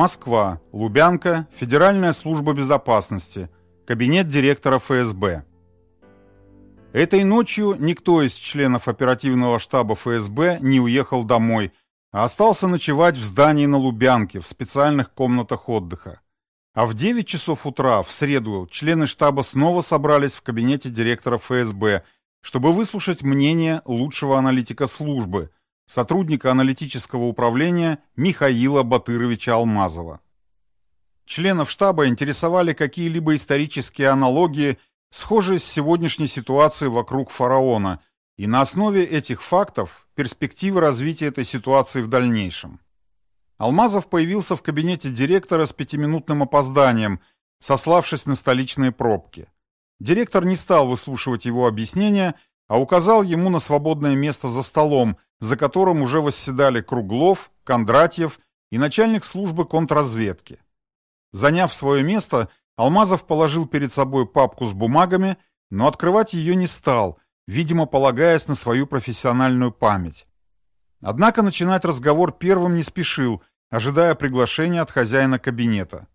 Москва, Лубянка, Федеральная служба безопасности, кабинет директора ФСБ. Этой ночью никто из членов оперативного штаба ФСБ не уехал домой, а остался ночевать в здании на Лубянке в специальных комнатах отдыха. А в 9 часов утра в среду члены штаба снова собрались в кабинете директора ФСБ, чтобы выслушать мнение лучшего аналитика службы – сотрудника аналитического управления Михаила Батыровича Алмазова. Членов штаба интересовали какие-либо исторические аналогии, схожие с сегодняшней ситуацией вокруг фараона, и на основе этих фактов перспективы развития этой ситуации в дальнейшем. Алмазов появился в кабинете директора с пятиминутным опозданием, сославшись на столичные пробки. Директор не стал выслушивать его объяснения, а указал ему на свободное место за столом, за которым уже восседали Круглов, Кондратьев и начальник службы контрразведки. Заняв свое место, Алмазов положил перед собой папку с бумагами, но открывать ее не стал, видимо, полагаясь на свою профессиональную память. Однако начинать разговор первым не спешил, ожидая приглашения от хозяина кабинета.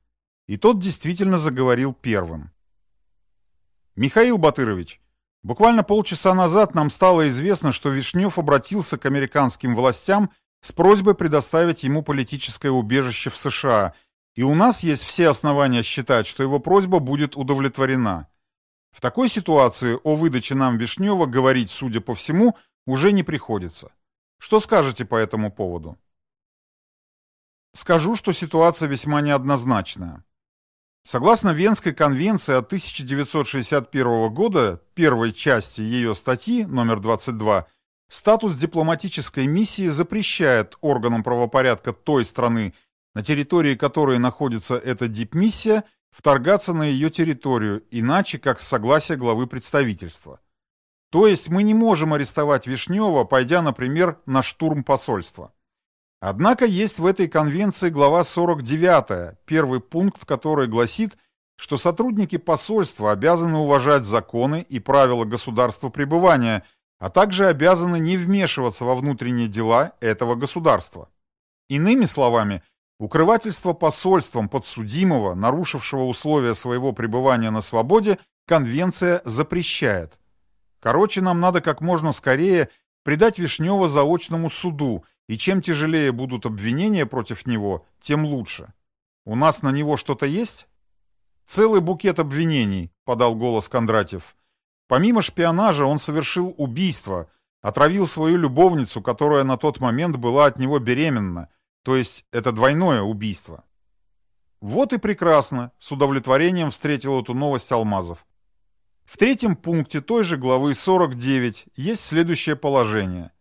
И тот действительно заговорил первым. «Михаил Батырович, Буквально полчаса назад нам стало известно, что Вишнев обратился к американским властям с просьбой предоставить ему политическое убежище в США, и у нас есть все основания считать, что его просьба будет удовлетворена. В такой ситуации о выдаче нам Вишнева говорить, судя по всему, уже не приходится. Что скажете по этому поводу? Скажу, что ситуация весьма неоднозначная. Согласно Венской конвенции от 1961 года, первой части ее статьи номер 22, статус дипломатической миссии запрещает органам правопорядка той страны, на территории которой находится эта дипмиссия, вторгаться на ее территорию, иначе как с согласия главы представительства. То есть мы не можем арестовать Вишнева, пойдя, например, на штурм посольства. Однако есть в этой конвенции глава 49, первый пункт который гласит, что сотрудники посольства обязаны уважать законы и правила государства пребывания, а также обязаны не вмешиваться во внутренние дела этого государства. Иными словами, укрывательство посольством подсудимого, нарушившего условия своего пребывания на свободе, конвенция запрещает. Короче, нам надо как можно скорее предать Вишнева заочному суду – и чем тяжелее будут обвинения против него, тем лучше. У нас на него что-то есть? Целый букет обвинений, подал голос Кондратьев. Помимо шпионажа он совершил убийство, отравил свою любовницу, которая на тот момент была от него беременна, то есть это двойное убийство. Вот и прекрасно, с удовлетворением встретил эту новость Алмазов. В третьем пункте той же главы 49 есть следующее положение.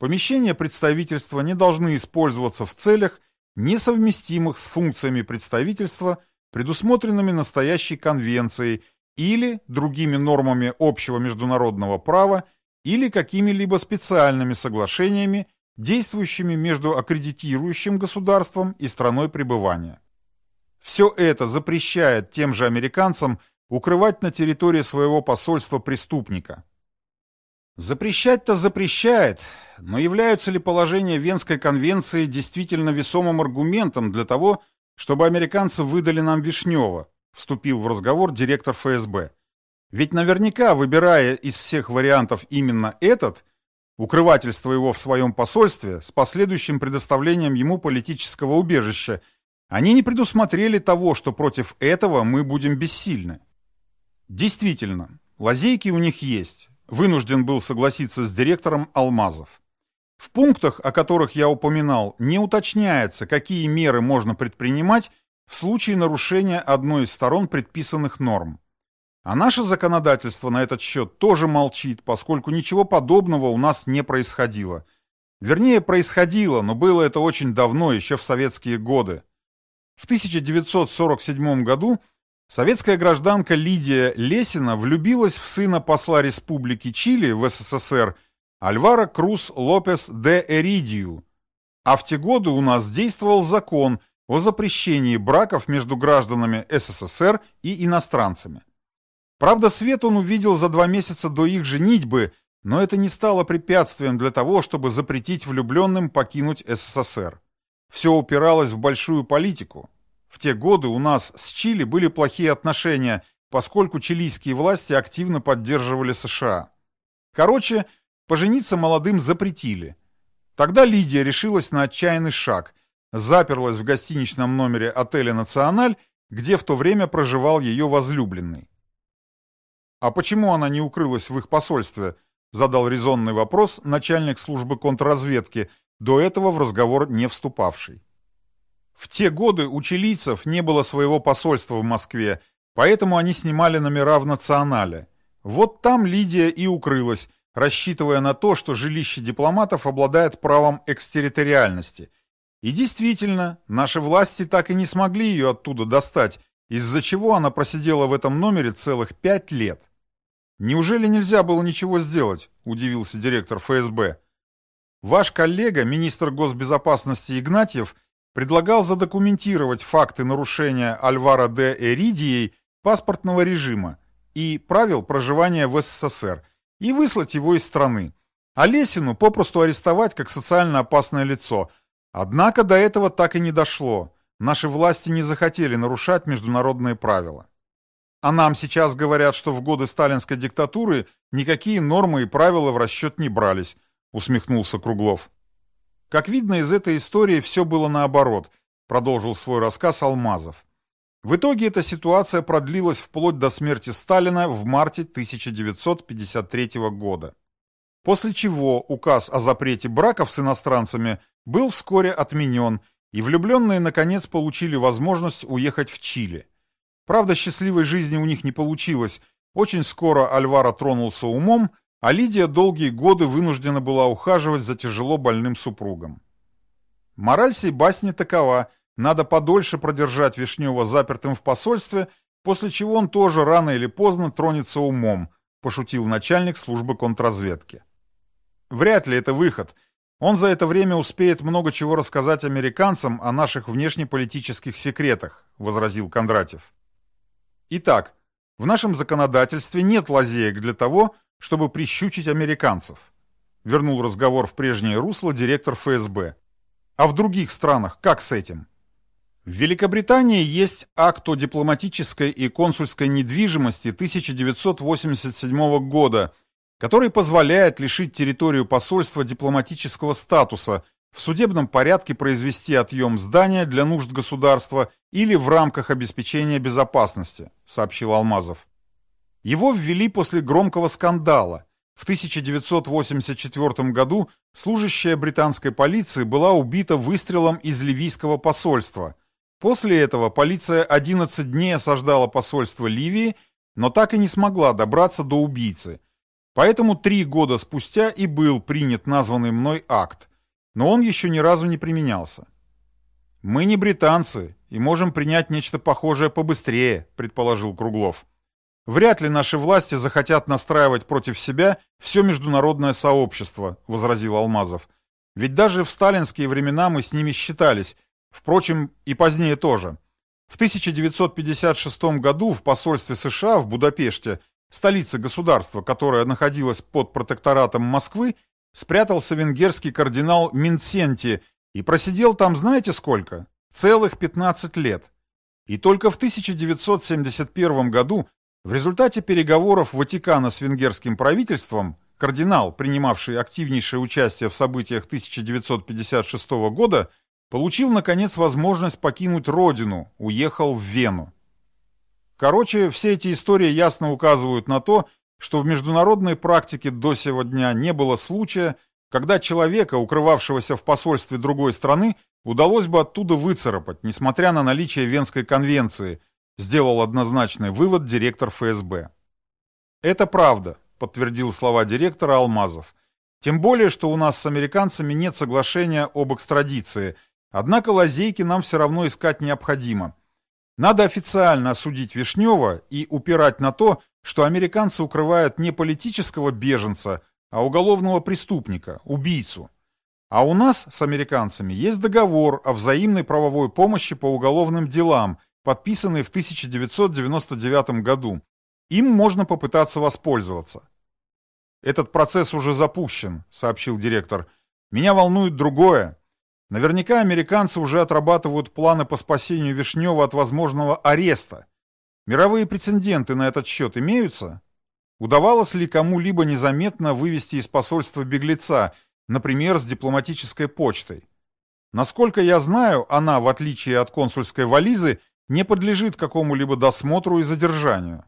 Помещения представительства не должны использоваться в целях, несовместимых с функциями представительства, предусмотренными настоящей конвенцией или другими нормами общего международного права или какими-либо специальными соглашениями, действующими между аккредитирующим государством и страной пребывания. Все это запрещает тем же американцам укрывать на территории своего посольства преступника. Запрещать-то запрещает, но являются ли положения Венской конвенции действительно весомым аргументом для того, чтобы американцы выдали нам Вишнева, вступил в разговор директор ФСБ. Ведь наверняка, выбирая из всех вариантов именно этот, укрывательство его в своем посольстве с последующим предоставлением ему политического убежища, они не предусмотрели того, что против этого мы будем бессильны. Действительно, лазейки у них есть, вынужден был согласиться с директором Алмазов. В пунктах, о которых я упоминал, не уточняется, какие меры можно предпринимать в случае нарушения одной из сторон предписанных норм. А наше законодательство на этот счет тоже молчит, поскольку ничего подобного у нас не происходило. Вернее, происходило, но было это очень давно, еще в советские годы. В 1947 году Советская гражданка Лидия Лесина влюбилась в сына посла Республики Чили в СССР Альвара Крус Лопес де Эридию. А в те годы у нас действовал закон о запрещении браков между гражданами СССР и иностранцами. Правда, свет он увидел за два месяца до их женитьбы, но это не стало препятствием для того, чтобы запретить влюбленным покинуть СССР. все упиралось в большую политику. В те годы у нас с Чили были плохие отношения, поскольку чилийские власти активно поддерживали США. Короче, пожениться молодым запретили. Тогда Лидия решилась на отчаянный шаг, заперлась в гостиничном номере отеля «Националь», где в то время проживал ее возлюбленный. «А почему она не укрылась в их посольстве?» — задал резонный вопрос начальник службы контрразведки, до этого в разговор не вступавший. В те годы у чилийцев не было своего посольства в Москве, поэтому они снимали номера в «Национале». Вот там Лидия и укрылась, рассчитывая на то, что жилище дипломатов обладает правом экстерриториальности. И действительно, наши власти так и не смогли ее оттуда достать, из-за чего она просидела в этом номере целых пять лет. «Неужели нельзя было ничего сделать?» – удивился директор ФСБ. «Ваш коллега, министр госбезопасности Игнатьев, предлагал задокументировать факты нарушения Альвара де Эридией паспортного режима и правил проживания в СССР и выслать его из страны, а Лесину попросту арестовать как социально опасное лицо. Однако до этого так и не дошло. Наши власти не захотели нарушать международные правила. А нам сейчас говорят, что в годы сталинской диктатуры никакие нормы и правила в расчет не брались, усмехнулся Круглов. Как видно из этой истории, все было наоборот, продолжил свой рассказ Алмазов. В итоге эта ситуация продлилась вплоть до смерти Сталина в марте 1953 года. После чего указ о запрете браков с иностранцами был вскоре отменен, и влюбленные наконец получили возможность уехать в Чили. Правда, счастливой жизни у них не получилось. Очень скоро Альвара тронулся умом, а Лидия долгие годы вынуждена была ухаживать за тяжело больным супругом. Мораль сей басни такова. Надо подольше продержать Вишнева запертым в посольстве, после чего он тоже рано или поздно тронется умом, пошутил начальник службы контрразведки. Вряд ли это выход. Он за это время успеет много чего рассказать американцам о наших внешнеполитических секретах, возразил Кондратьев. Итак, в нашем законодательстве нет лазеек для того, чтобы прищучить американцев. Вернул разговор в прежнее русло директор ФСБ. А в других странах как с этим? В Великобритании есть акт о дипломатической и консульской недвижимости 1987 года, который позволяет лишить территорию посольства дипломатического статуса в судебном порядке произвести отъем здания для нужд государства или в рамках обеспечения безопасности, сообщил Алмазов. Его ввели после громкого скандала. В 1984 году служащая британской полиции была убита выстрелом из ливийского посольства. После этого полиция 11 дней осаждала посольство Ливии, но так и не смогла добраться до убийцы. Поэтому три года спустя и был принят названный мной акт но он еще ни разу не применялся. «Мы не британцы и можем принять нечто похожее побыстрее», — предположил Круглов. «Вряд ли наши власти захотят настраивать против себя все международное сообщество», — возразил Алмазов. «Ведь даже в сталинские времена мы с ними считались, впрочем, и позднее тоже. В 1956 году в посольстве США в Будапеште, столице государства, которое находилось под протекторатом Москвы, спрятался венгерский кардинал Минценти и просидел там знаете сколько? Целых 15 лет. И только в 1971 году в результате переговоров Ватикана с венгерским правительством кардинал, принимавший активнейшее участие в событиях 1956 года, получил, наконец, возможность покинуть родину, уехал в Вену. Короче, все эти истории ясно указывают на то, что в международной практике до сего дня не было случая, когда человека, укрывавшегося в посольстве другой страны, удалось бы оттуда выцарапать, несмотря на наличие Венской конвенции, сделал однозначный вывод директор ФСБ. «Это правда», — подтвердил слова директора Алмазов. «Тем более, что у нас с американцами нет соглашения об экстрадиции, однако лазейки нам все равно искать необходимо. Надо официально осудить Вишнева и упирать на то, что американцы укрывают не политического беженца, а уголовного преступника, убийцу. А у нас с американцами есть договор о взаимной правовой помощи по уголовным делам, подписанный в 1999 году. Им можно попытаться воспользоваться. «Этот процесс уже запущен», — сообщил директор. «Меня волнует другое. Наверняка американцы уже отрабатывают планы по спасению Вишнева от возможного ареста. Мировые прецеденты на этот счет имеются? Удавалось ли кому-либо незаметно вывести из посольства беглеца, например, с дипломатической почтой? Насколько я знаю, она, в отличие от консульской вализы, не подлежит какому-либо досмотру и задержанию.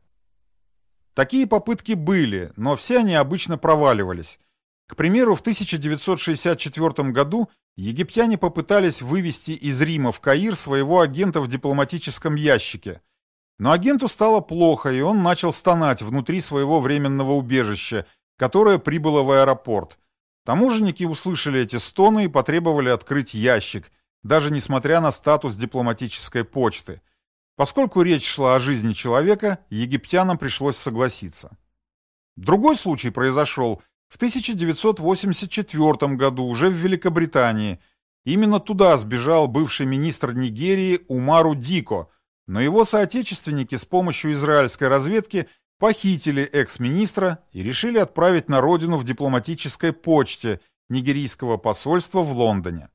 Такие попытки были, но все они обычно проваливались. К примеру, в 1964 году египтяне попытались вывести из Рима в Каир своего агента в дипломатическом ящике. Но агенту стало плохо, и он начал стонать внутри своего временного убежища, которое прибыло в аэропорт. Таможенники услышали эти стоны и потребовали открыть ящик, даже несмотря на статус дипломатической почты. Поскольку речь шла о жизни человека, египтянам пришлось согласиться. Другой случай произошел в 1984 году уже в Великобритании. Именно туда сбежал бывший министр Нигерии Умару Дико, но его соотечественники с помощью израильской разведки – похитили экс-министра и решили отправить на родину в дипломатической почте нигерийского посольства в Лондоне.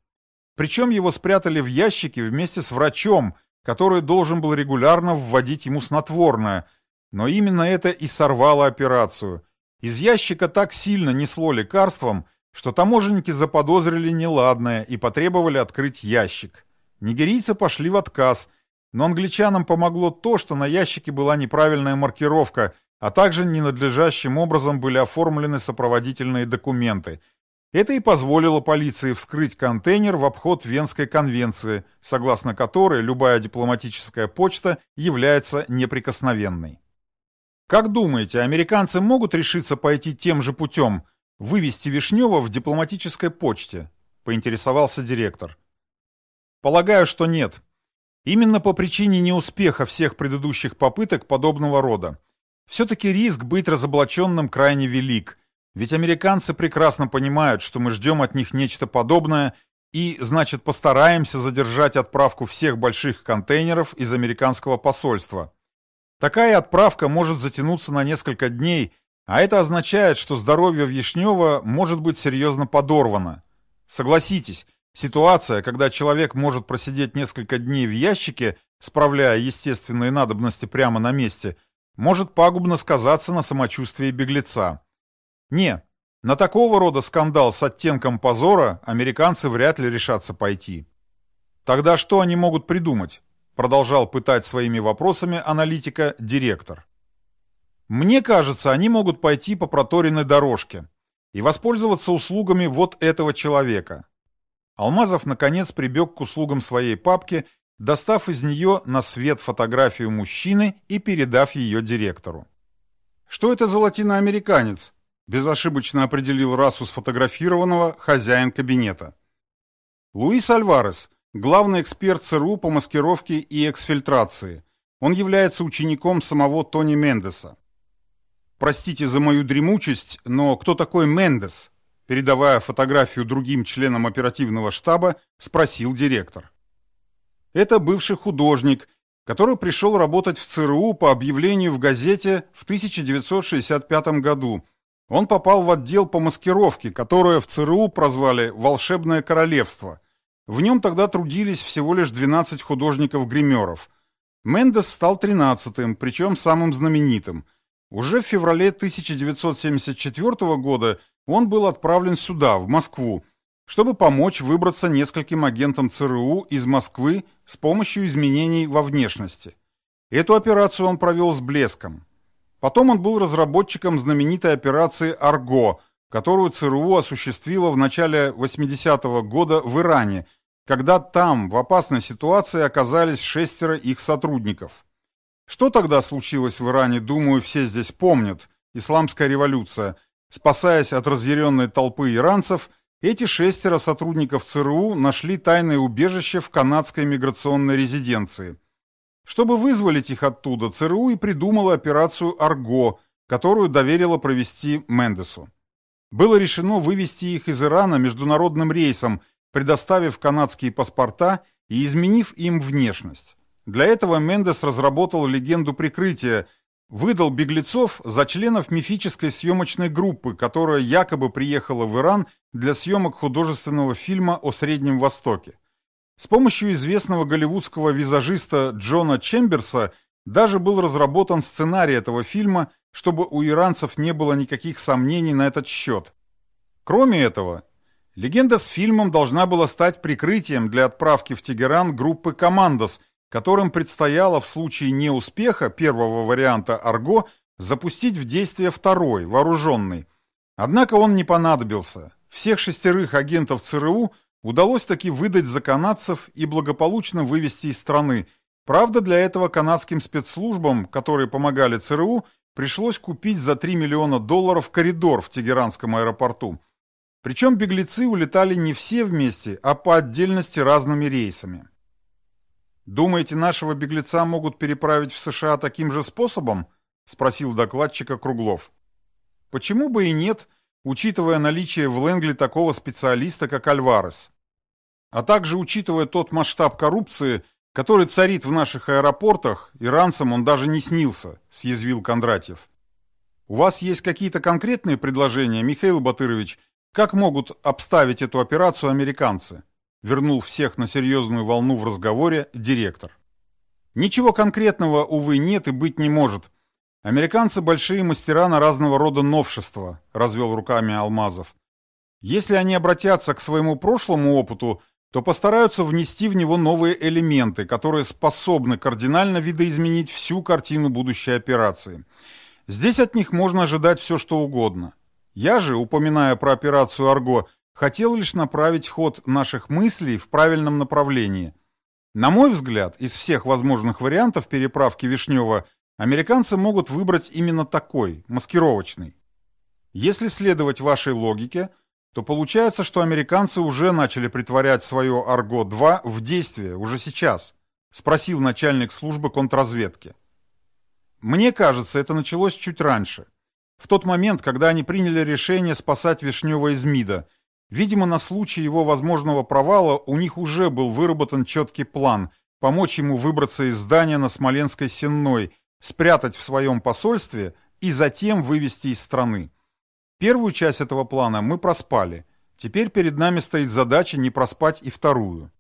Причем его спрятали в ящике вместе с врачом, который должен был регулярно вводить ему снотворное, но именно это и сорвало операцию. Из ящика так сильно несло лекарством, что таможенники заподозрили неладное и потребовали открыть ящик. Нигерийцы пошли в отказ – но англичанам помогло то, что на ящике была неправильная маркировка, а также ненадлежащим образом были оформлены сопроводительные документы. Это и позволило полиции вскрыть контейнер в обход Венской конвенции, согласно которой любая дипломатическая почта является неприкосновенной. Как думаете, американцы могут решиться пойти тем же путем, вывести Вишнева в дипломатической почте? Поинтересовался директор. Полагаю, что нет, Именно по причине неуспеха всех предыдущих попыток подобного рода. Все-таки риск быть разоблаченным крайне велик, ведь американцы прекрасно понимают, что мы ждем от них нечто подобное и, значит, постараемся задержать отправку всех больших контейнеров из американского посольства. Такая отправка может затянуться на несколько дней, а это означает, что здоровье Вишнева может быть серьезно подорвано. Согласитесь, Ситуация, когда человек может просидеть несколько дней в ящике, справляя естественные надобности прямо на месте, может пагубно сказаться на самочувствии беглеца. Не, на такого рода скандал с оттенком позора американцы вряд ли решатся пойти. Тогда что они могут придумать? Продолжал пытать своими вопросами аналитика директор. Мне кажется, они могут пойти по проторенной дорожке и воспользоваться услугами вот этого человека. Алмазов, наконец, прибег к услугам своей папки, достав из нее на свет фотографию мужчины и передав ее директору. «Что это за латиноамериканец?» – безошибочно определил расу сфотографированного хозяин кабинета. Луис Альварес, главный эксперт ЦРУ по маскировке и эксфильтрации. Он является учеником самого Тони Мендеса. Простите за мою дремучесть, но кто такой Мендес? Передавая фотографию другим членам оперативного штаба, спросил директор. Это бывший художник, который пришел работать в ЦРУ по объявлению в газете в 1965 году. Он попал в отдел по маскировке, которое в ЦРУ прозвали «Волшебное королевство». В нем тогда трудились всего лишь 12 художников-гримеров. Мендес стал 13-м, причем самым знаменитым. Уже в феврале 1974 года он был отправлен сюда, в Москву, чтобы помочь выбраться нескольким агентам ЦРУ из Москвы с помощью изменений во внешности. Эту операцию он провел с блеском. Потом он был разработчиком знаменитой операции «Арго», которую ЦРУ осуществила в начале 80-го года в Иране, когда там в опасной ситуации оказались шестеро их сотрудников. Что тогда случилось в Иране, думаю, все здесь помнят. Исламская революция – Спасаясь от разъяренной толпы иранцев, эти шестеро сотрудников ЦРУ нашли тайное убежище в канадской миграционной резиденции. Чтобы вызволить их оттуда, ЦРУ и придумала операцию «Арго», которую доверила провести Мендесу. Было решено вывести их из Ирана международным рейсом, предоставив канадские паспорта и изменив им внешность. Для этого Мендес разработал легенду прикрытия, выдал беглецов за членов мифической съемочной группы, которая якобы приехала в Иран для съемок художественного фильма о Среднем Востоке. С помощью известного голливудского визажиста Джона Чемберса даже был разработан сценарий этого фильма, чтобы у иранцев не было никаких сомнений на этот счет. Кроме этого, легенда с фильмом должна была стать прикрытием для отправки в Тегеран группы «Командос», которым предстояло в случае неуспеха первого варианта «Арго» запустить в действие второй, вооруженный. Однако он не понадобился. Всех шестерых агентов ЦРУ удалось таки выдать за канадцев и благополучно вывести из страны. Правда, для этого канадским спецслужбам, которые помогали ЦРУ, пришлось купить за 3 миллиона долларов коридор в Тегеранском аэропорту. Причем беглецы улетали не все вместе, а по отдельности разными рейсами. «Думаете, нашего беглеца могут переправить в США таким же способом?» – спросил докладчика Круглов. «Почему бы и нет, учитывая наличие в Лэнгли такого специалиста, как Альварес? А также учитывая тот масштаб коррупции, который царит в наших аэропортах, иранцам он даже не снился», – съязвил Кондратьев. «У вас есть какие-то конкретные предложения, Михаил Батырович, как могут обставить эту операцию американцы?» вернул всех на серьезную волну в разговоре директор. Ничего конкретного, увы, нет и быть не может. Американцы большие мастера на разного рода новшества, развел руками Алмазов. Если они обратятся к своему прошлому опыту, то постараются внести в него новые элементы, которые способны кардинально видоизменить всю картину будущей операции. Здесь от них можно ожидать все, что угодно. Я же, упоминая про операцию «Арго», хотел лишь направить ход наших мыслей в правильном направлении. На мой взгляд, из всех возможных вариантов переправки Вишнева, американцы могут выбрать именно такой, маскировочный. Если следовать вашей логике, то получается, что американцы уже начали притворять свое Арго-2 в действие уже сейчас, спросил начальник службы контрразведки. Мне кажется, это началось чуть раньше. В тот момент, когда они приняли решение спасать Вишнева из МИДа Видимо, на случай его возможного провала у них уже был выработан четкий план помочь ему выбраться из здания на Смоленской Сенной, спрятать в своем посольстве и затем вывести из страны. Первую часть этого плана мы проспали. Теперь перед нами стоит задача не проспать и вторую.